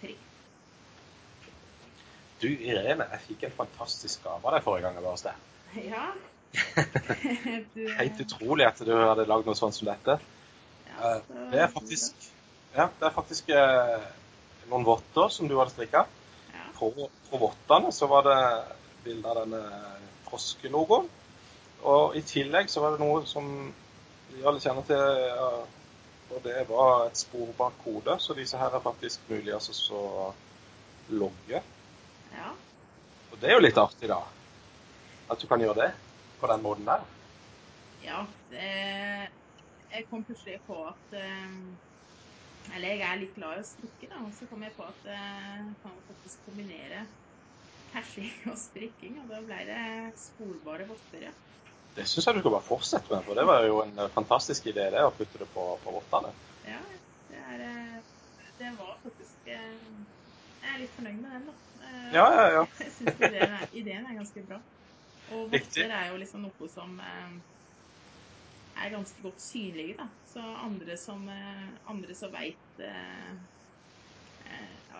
prikk. Du, Irene, jeg fikk en fantastisk gave av deg forrige gang jeg var hos deg. Ja. du, Helt utrolig at du hadde lagd noe sånt som dette. ja, Eh, så- Det er faktisk, ja, det er faktisk eh, noen votter som du hadde strikka. ja. På, på vottene så var det bilde av denne froskelogoen. Og i tillegg så var det noe som vi alle kjenner til, ja, og det var et spor bak kode. Så disse her er faktisk mulig altså så logge. ja. Og det er jo litt artig, da. At du kan gjøre det på den måten der. Ja, det, jeg kom plutselig på at eh, Eller jeg er litt glad i å strikke, da. Og så kom jeg på at jeg kan faktisk kombinere persing og strikking. Og da ble det sporbare votter, ja. Det syns jeg du skal bare fortsette med, for det var jo en eh, fantastisk idé det, å putte det på, på rottene. Ja, det er eh, Det var faktisk eh, Jeg er litt fornøyd med den, da. Ja, ja, ja. Jeg syns ideen, er- ideen er ganske bra. Og votter er jo liksom noe som er ganske godt synlige, da. Så andre som, andre som veit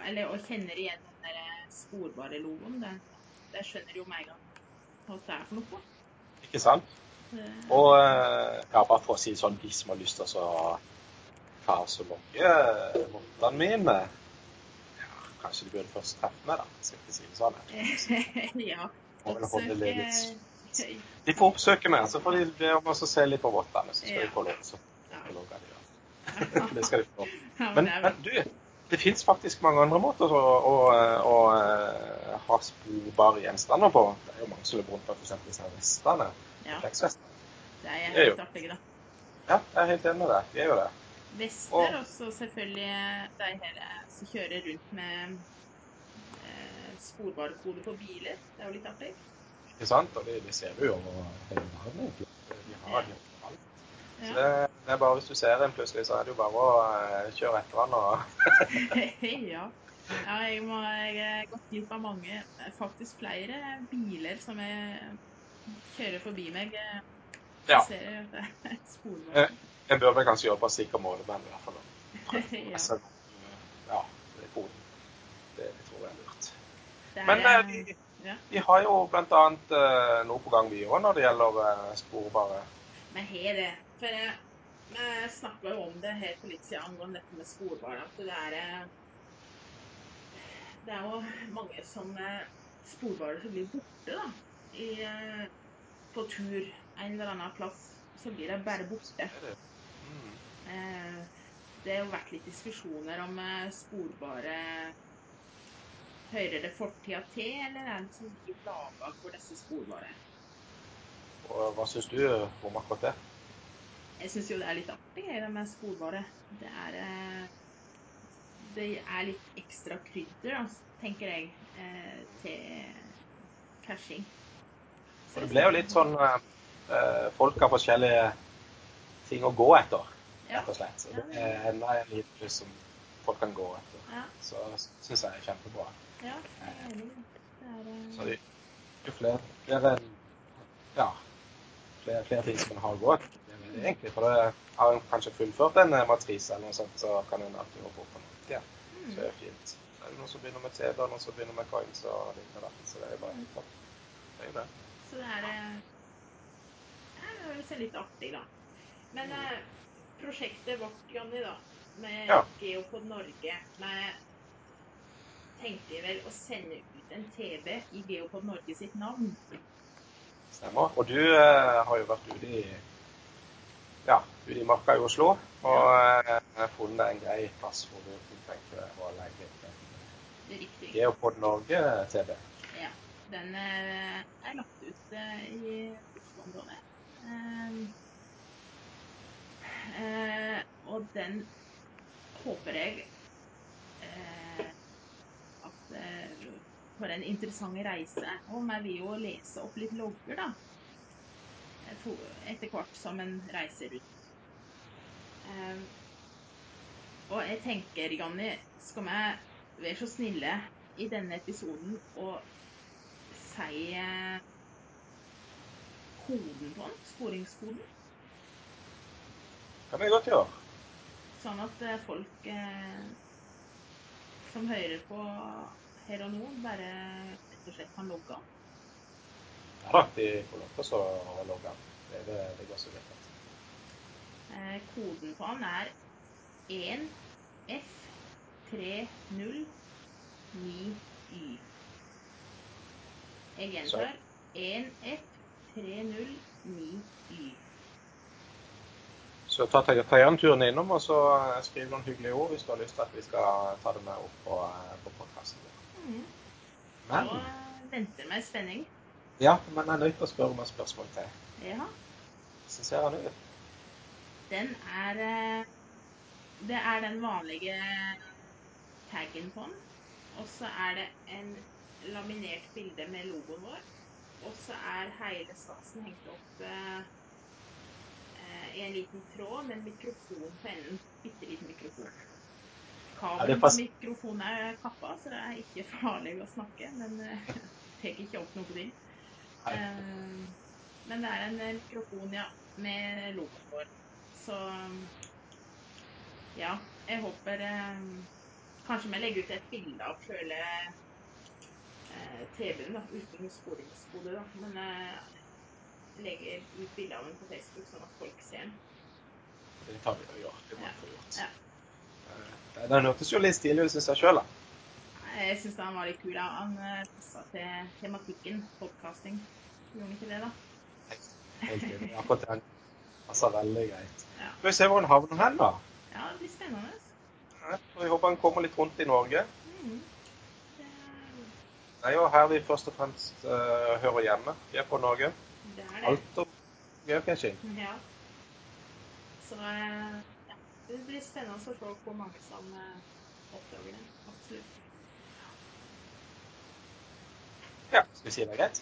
Eller og kjenner igjen den der sporbare logoen, det, det skjønner jo med en gang hva det er for noe. Ikke sant? Og eh, ja, bare for å si sånn, de som har lyst til å ta oss og logge eh, vottene mine ja, Kanskje de burde først treffe meg, da. Skal ikke si det sånn. ja. Oppsøke De får oppsøke meg, så får de be om å se litt på vottene. Så skal de få lov. til å logge de. Det skal de få. Men, men du, det fins faktisk mange andre måter å, å, å, å ha sporbare gjenstander på. Det rundt med f.eks. disse her vestene. ja, Refleksvestene. det er det jo- helt artig, da. Ja, jeg er helt enig med deg. De er jo det. Vester, og så selvfølgelig de her som kjører rundt med eh, sporbarkode på biler. Det er jo litt artig. Ikke sant? Og det, det ser du jo over hele verden, egentlig. De har de overalt. Så Ja. det, det er bare hvis du ser en plutselig, så er det jo bare å eh, kjøre etter han og ja. Ja jeg, må, har gått glipp av mange, faktisk flere biler som jeg kjører forbi meg. Ja. Ser jeg at det er bør vel kanskje gjøre på sikker måte, men i hvert fall ja. altså, Ja, det er koden. Det, tror jeg er lurt. Er, Men eh, vi, ja. vi har jo annet eh, noe på gang, vi òg, når det gjelder eh, sporbare. Vi har det. For eh, vi snakka jo om det her for litt siden angående dette med sporbar. At det er Det er jo mange som eh, sporbarer som blir borte, da. I, eh, på tur en eller annen plass. Så blir det bare borte. Det? Mm. Eh, Det har jo vært litt diskusjoner om sporbare Hører det fortida til, eller er det som blir laga for disse sporbare? Hva syns du om akkurat det? Jeg syns jo det er litt artig, det med sporbare. Det er Det er litt ekstra krydder, da, tenker jeg, eh, til cashing. For det ble jo litt sånn eh, eh, Folk har forskjellige ting å gå etter, rett og slett. Så det er enda en liten som folk kan gå etter. Ja, Så syns jeg er kjempebra. ja jeg er enig. det. Det er eh, Så jo flere, flere ja, flere, flere ting som man har å Det det egentlig, For det har en kanskje fullført en eh, matrise eller noe sånt, så kan en alltid hoppe opp på noe. Ja, Så så er det fint. Så er det noen som begynner med TV, og noen som begynner med coins og litt av hvert. Så det er jo bare helt topp. Det er jo det. Så det er eh, Det er jo litt artig, da. Men eh, prosjektet vårt, Jonny, da, med Ja. Geopod Norge med tenkte vel å sende ut en TV i Geopod Norge sitt navn. Stemmer. Og du eh, har jo vært ute i ja, ute i marka i Oslo og eh, funnet en grei plass hvor du tenker å legge riktig. Geopod Norge-TV. Ja. Den eh, er lagt ut eh, i Oslo-området. Eh, og den håper jeg eh, at eh, for en interessant reise. Og vi vil jo lese opp litt logger, da. Etter hvert som en reiser ut. Um, og jeg tenker, Janni, skal vi være så snille i denne episoden og si eh, koden på den, sporingskoden, kan vi godt gjøre. sånn at eh, folk eh, som hører på her og nå, bare rett og slett kan logge av. Da, de får lov til å logge av. Det, det, det går så greit. Eh, koden på den er 1F309Y Jeg gjentar 1F309Y. Så ta, ta, ta gjerne turen innom og så eh, skriv noen hyggelige ord hvis du har lyst til at vi skal ta det med opp på, eh, på podkasten. Mm. Men Og venter med spenning. Ja, men jeg er nødt til å spørre om et spørsmål til. Ja, Hvordan ser han ut? den er eh, Det er den vanlige taggen på den. Og så er det en laminert bilde med logoen vår. Og så er hele stasen hengt opp eh, i en liten tråd med en mikrofon på enden. Bitte liten mikrofon. Kabelen på mikrofonen er kappa, så det er ikke farlig å snakke. Men eh, tar ikke opp noe på Nei. Eh, men det er en mikrofon, ja, med logoen vår. Så ja, jeg håper eh, Kanskje vi legger ut et bilde av sjøle eh, TV-en, da, uten skolingsbode da. Men jeg legger ut bilde av den på Facebook, sånn at folk ser den. Det tar vi og gjør. Det må vi få gjort. Ja. Den hørtes jo litt stilig ut, syns jeg sjøl. Jeg syns han var litt kul. Ja. Han eh, passa til tematikken podcasting. Gjorde han ikke det, da? Helt enig. Akkurat den passer veldig greit. Ja. Vi se hvor han havner hen, da. Ja, det blir spennende. Ja, Jeg håper han kommer litt rundt i Norge. Mm. Det, er jo her vi først og fremst uh, hører hjemme. Vi er på Norge. det er det. Alt om geocaching. Ja. Så uh, ja, det blir spennende å se hvor mange som uh, oppdager det. Absolutt. Ja, skal vi si det er?